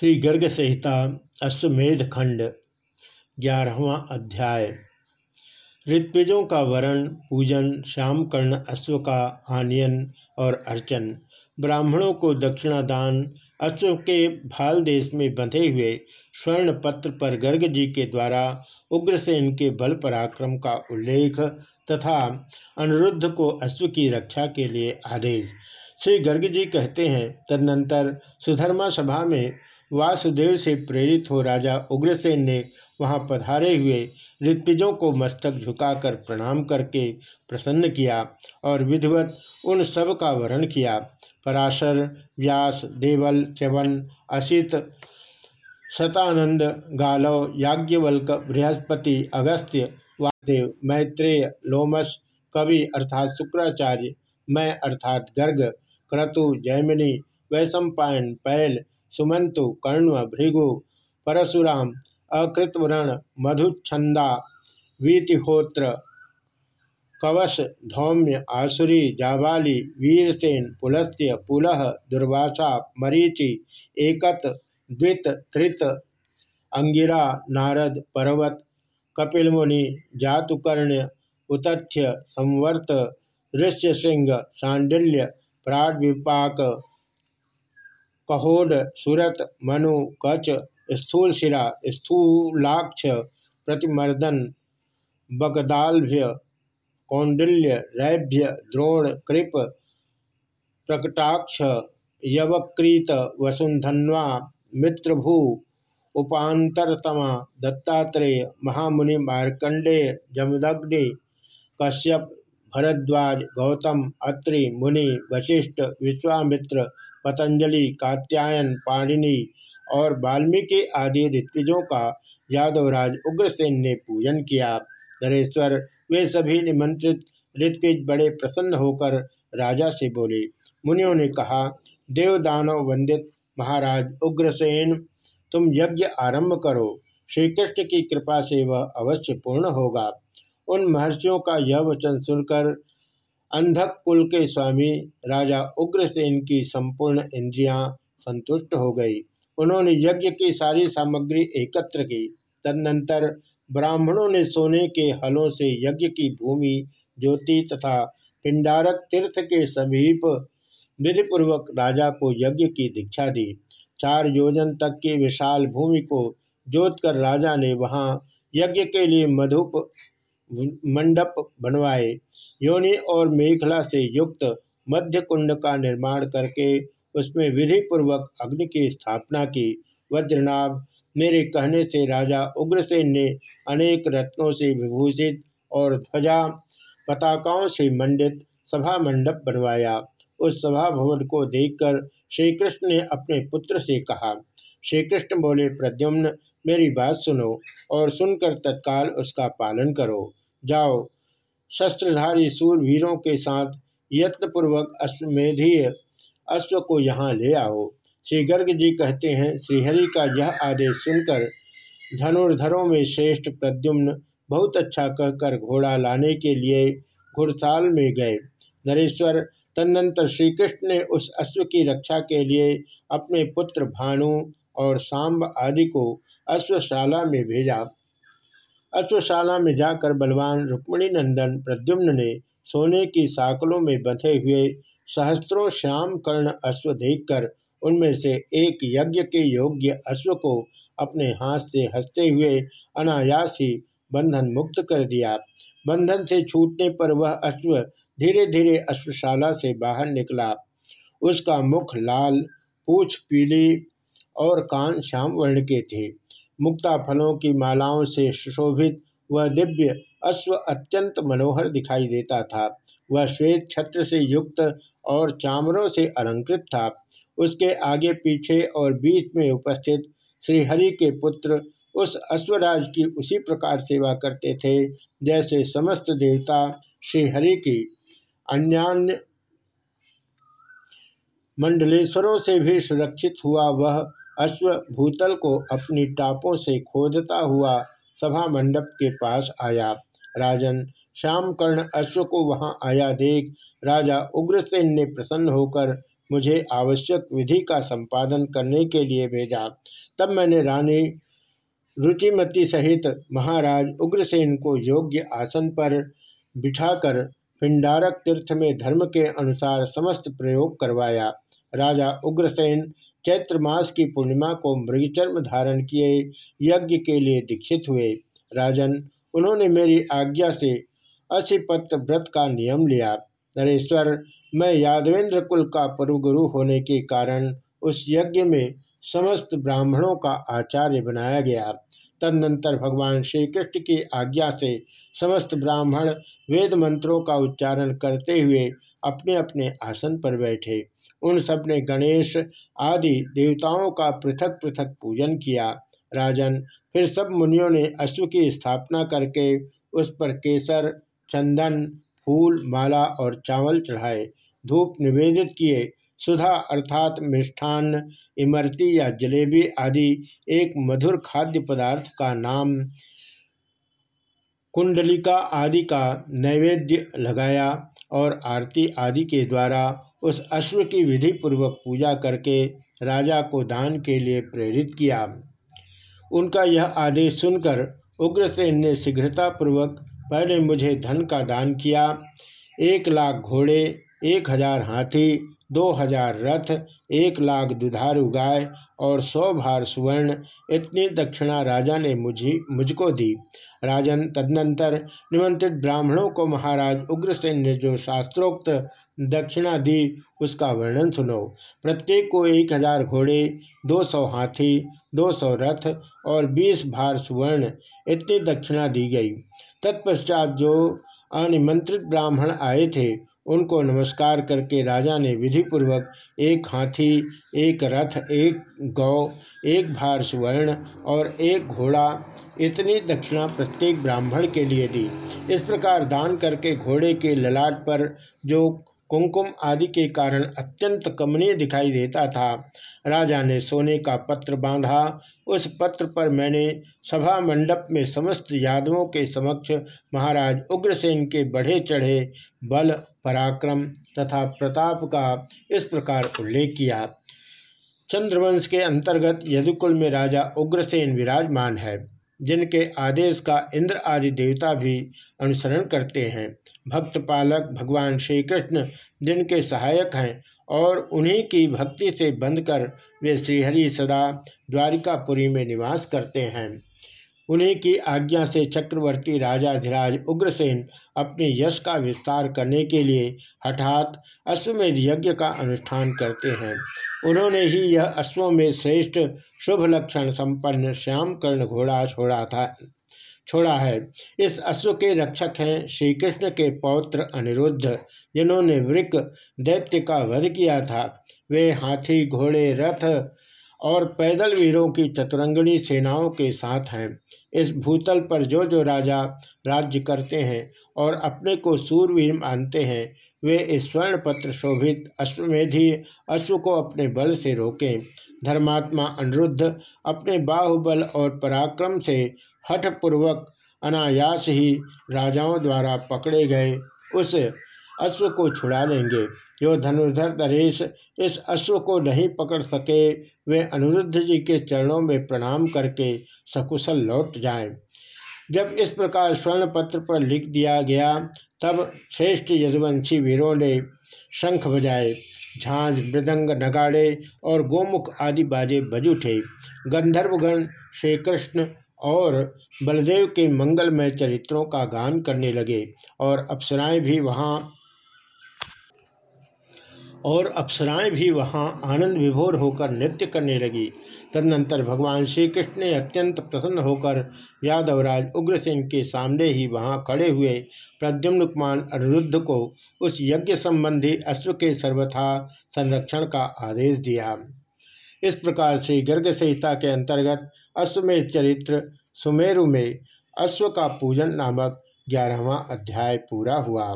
श्री गर्ग संहिता अश्वमेध खंड ग्यारहवा अध्याय। ऋत्विजों का वरण, पूजन श्याम कर्ण अश्व का आनयन और अर्चन, ब्राह्मणों को दक्षिणादान, अश्व के भाल देश में बंधे हुए स्वर्ण पत्र पर गर्ग जी के द्वारा उग्रसेन के बल पराक्रम का उल्लेख तथा अनिरुद्ध को अश्व की रक्षा के लिए आदेश। श्री गर्ग जी कहते हैं, तदनंतर सुधर्मा सभा में वासुदेव से प्रेरित हो राजा उग्रसेन ने वहाँ पधारे हुए ऋत्विजों को मस्तक झुकाकर प्रणाम करके प्रसन्न किया और विधिवत उन सब का वर्ण किया। पराशर, व्यास, देवल, च्यवन, असित शतानंद गालव, याज्ञवल्क, बृहस्पति, अगस्त्य वादेव मैत्रेय लोमस कवि अर्थात शुक्राचार्य, मैं अर्थात गर्ग, क्रतु, जैमिनी, वैशंपायन, पैल सुमंतु कण्व भृगु, परशुराम अकृतवरण मधुच्छंदा वीतिहोत्र, कवश, धौम्य, आसुरी, जाबाली, वीरसेन, पुलस्त्य पुलह दुर्वासा, मरीचि, एकत, द्वित, त्रित, अंगिरा, नारद, पर्वत, कपिलमुनि, जातुकर्ण्य, उतथ्य, संवर्त ऋष्यसिंह सांडिल्य प्राणविपाक कहोड सुरत मनु कच स्थूल शिरा स्थूलाक्ष प्रतिमर्दन बगदालभ्य कौंडिल्य रैभ्य द्रोण कृप प्रकटाक्ष यवक्रीत वसुंधन्वा मित्रभू उपातरतमा दत्तात्रेय महामुनि मार्कंडेय जमदग्नि कश्यप भरद्वाज गौतम अत्रि मुनि वशिष्ठ विश्वामित्र पतंजलि, कात्यायन, पाणिनि और वाल्मीकि आदि ऋत्विजों का यादवराज उग्रसेन ने पूजन किया। नरेश्वर, वे सभी निमंत्रित ऋत्विज बड़े प्रसन्न होकर राजा से बोले। मुनियों ने कहा, देवदानव वंदित महाराज उग्रसेन, तुम यज्ञ आरंभ करो। श्री कृष्ण की कृपा से वह अवश्य पूर्ण होगा। उन महर्षियों का यह वचन सुनकर अंधक कुल के स्वामी राजा उग्रसेन की संपूर्ण इंद्रियाँ संतुष्ट हो गई। उन्होंने यज्ञ की सारी सामग्री एकत्र की। तदनंतर ब्राह्मणों ने सोने के हलों से यज्ञ की भूमि, ज्योति तथा पिंडारक तीर्थ के समीप विधिपूर्वक राजा को यज्ञ की दीक्षा दी। चार योजन तक की विशाल भूमि को जोत कर राजा ने वहाँ यज्ञ के लिए मधुप, मंडप बनवाए। योनि और मेखला से युक्त मध्य कुंड का निर्माण करके उसमें विधि पूर्वक अग्नि की स्थापना की। वज्रनाभ, मेरे कहने से राजा उग्रसेन ने अनेक रत्नों से विभूषित और ध्वजा पताकाओं से मंडित सभा मंडप बनवाया। उस सभा भवन को देखकर श्री कृष्ण ने अपने पुत्र से कहा श्री कृष्ण बोले, प्रद्युम्न, मेरी बात सुनो और सुनकर तत्काल उसका पालन करो। जाओ शस्त्रधारी सूरवीरों के साथ यत्नपूर्वक अश्वमेधीय अश्व को यहाँ ले आओ। श्री गर्ग जी कहते हैं, श्रीहरि का यह आदेश सुनकर धनुर्धरों में श्रेष्ठ प्रद्युम्न बहुत अच्छा कहकर घोड़ा लाने के लिए घुड़साल में गए। नरेश्वर, तदनंतर श्री कृष्ण ने उस अश्व की रक्षा के लिए अपने पुत्र भानु और सांब आदि को अश्वशाला में भेजा। अश्वशाला में जाकर बलवान रुक्मणी नंदन प्रद्युम्न ने सोने की साकलों में बंधे हुए सहस्त्रों श्याम कर्ण अश्व देखकर उनमें से एक यज्ञ के योग्य अश्व को अपने हाथ से हँसते हुए अनायास ही बंधन मुक्त कर दिया। बंधन से छूटने पर वह अश्व धीरे धीरे अश्वशाला से बाहर निकला। उसका मुख लाल, पूछ पीली और कान श्याम वर्ण के थे। मुक्ता फलों की मालाओं से सुशोभित, वह दिव्य अश्व अत्यंत मनोहर दिखाई देता था। वह श्वेत छत्र से युक्त और चामरों से अलंकृत था। उसके आगे पीछे और बीच में उपस्थित श्रीहरि के पुत्र उस अश्वराज की उसी प्रकार सेवा करते थे, जैसे समस्त देवता श्रीहरि की। अन्यान्य मंडलेश्वरों से भी सुरक्षित हुआ वह अश्व भूतल को अपनी टापों से खोदता हुआ सभा मंडप के पास आया। राजन, श्याम कर्ण अश्व को वहाँ आया देख। राजा उग्रसेन ने प्रसन्न होकर मुझे आवश्यक विधि का संपादन करने के लिए भेजा। तब मैंने रानी रुचिमती सहित महाराज उग्रसेन को योग्य आसन पर बिठाकर पिंडारक तीर्थ में धर्म के अनुसार समस्त प्रयोग करवाया। राजा उग्रसेन चैत्र मास की पूर्णिमा को मृगचर्म धारण किए यज्ञ के लिए दीक्षित हुए। राजन, उन्होंने मेरी आज्ञा से अशिपत व्रत का नियम लिया। नरेश्वर, मैं यादवेंद्र कुल का गुरु होने के कारण उस यज्ञ में समस्त ब्राह्मणों का आचार्य बनाया गया। तदनंतर भगवान श्री कृष्ण की आज्ञा से समस्त ब्राह्मण वेद मंत्रों का उच्चारण करते हुए अपने अपने आसन पर बैठे। उन सबने गणेश आदि देवताओं का पृथक पृथक पूजन किया। राजन, फिर सब मुनियों ने अश्व की स्थापना करके उस पर केसर, चंदन, फूल, माला और चावल चढ़ाए। धूप निवेदित किए। सुधा अर्थात मिष्ठान, इमरती या जलेबी आदि एक मधुर खाद्य पदार्थ का नाम कुंडलिका आदि का नैवेद्य लगाया और आरती आदि के द्वारा उस अश्व की विधि पूर्वक पूजा करके राजा को दान के लिए प्रेरित किया। उनका यह आदेश सुनकर उग्रसेन ने शीघ्रतापूर्वक पहले मुझे धन का दान किया। एक लाख घोड़े, एक हज़ार हाथी, दो हज़ार रथ एक लाख दुधारू गाय और सौ भार सुवर्ण इतनी दक्षिणा राजा ने मुझी, मुझको दी। राजन तदनंतर निमंत्रित ब्राह्मणों को महाराज उग्रसेन ने जो शास्त्रोक्त दक्षिणा दी, उसका वर्णन सुनो। प्रत्येक को एक हज़ार घोड़े, दो सौ हाथी, दो सौ रथ और बीस भार सुवर्ण इतनी दक्षिणा दी गई। तत्पश्चात जो अनिमंत्रित ब्राह्मण आए थे उनको नमस्कार करके राजा ने विधिपूर्वक एक हाथी, एक रथ, एक गौ, एक भार सुवर्ण और एक घोड़ा, इतनी दक्षिणा प्रत्येक ब्राह्मण के लिए दी। इस प्रकार दान करके घोड़े के ललाट पर जो कुंकुम आदि के कारण अत्यंत कमनीय दिखाई देता था। राजा ने सोने का पत्र बांधा। उस पत्र पर मैंने सभा मंडप में समस्त यादवों के समक्ष महाराज उग्रसेन के बढ़े चढ़े बल, पराक्रम तथा प्रताप का इस प्रकार उल्लेख किया। चंद्रवंश के अंतर्गत यदुकुल में राजा उग्रसेन विराजमान है। जिनके आदेश का इंद्र आदि देवता भी अनुसरण करते हैं। भक्त पालक भगवान श्री कृष्ण जिनके सहायक हैं और उन्हीं की भक्ति से बंधकर वे श्रीहरि सदा द्वारिकापुरी में निवास करते हैं। उन्हीं की आज्ञा से चक्रवर्ती राजाधिराज उग्रसेन अपने यश का विस्तार करने के लिए हठात अश्वमेध यज्ञ का अनुष्ठान करते हैं। उन्होंने ही यह अश्वों में श्रेष्ठ शुभ लक्षण संपन्न श्याम कर्ण घोड़ा छोड़ा था, छोड़ा है। इस अश्व के रक्षक हैं श्री कृष्ण के पौत्र अनिरुद्ध, जिन्होंने वृक दैत्य का वध किया था। वे हाथी, घोड़े, रथ और पैदल वीरों की चतुरंगणी सेनाओं के साथ हैं। इस भूतल पर जो जो राजा राज्य करते हैं और अपने को सूरवीर मानते हैं वे स्वर्ण पत्र शोभित अश्वमेधी अश्व को अपने बल से रोकें। धर्मात्मा अनिरुद्ध अपने बाहुबल और पराक्रम से हठपूर्वक अनायास ही राजाओं द्वारा पकड़े गए। उस अश्व को छुड़ा लेंगे जो धनुर्धर नरेश इस अश्व को नहीं पकड़ सके, वे अनिरुद्ध जी के चरणों में प्रणाम करके सकुशल लौट जाएँ। जब इस प्रकार स्वर्ण पत्र पर लिख दिया गया तब श्रेष्ठ यदुवंशी वीरों ने शंख बजाए, झांझ, मृदंग नगाड़े और गोमुख आदि बाजे बज उठे। गंधर्वगण श्री कृष्ण और बलदेव के मंगलमय चरित्रों का गान करने लगे और अप्सराएँ भी वहाँ और अप्सराएँ भी वहाँ आनंद विभोर होकर नृत्य करने लगी। तदनंतर भगवान श्री कृष्ण ने अत्यंत प्रसन्न होकर यादवराज उग्रसेन के सामने ही वहाँ खड़े हुए प्रद्युम्न कुमार अनिरुद्ध को उस यज्ञ संबंधी अश्व के सर्वथा संरक्षण का आदेश दिया। इस प्रकार से गर्ग संहिता के अंतर्गत अश्वमेध चरित्र सुमेरु में अश्व का पूजन नामक ग्यारहवा अध्याय पूरा हुआ।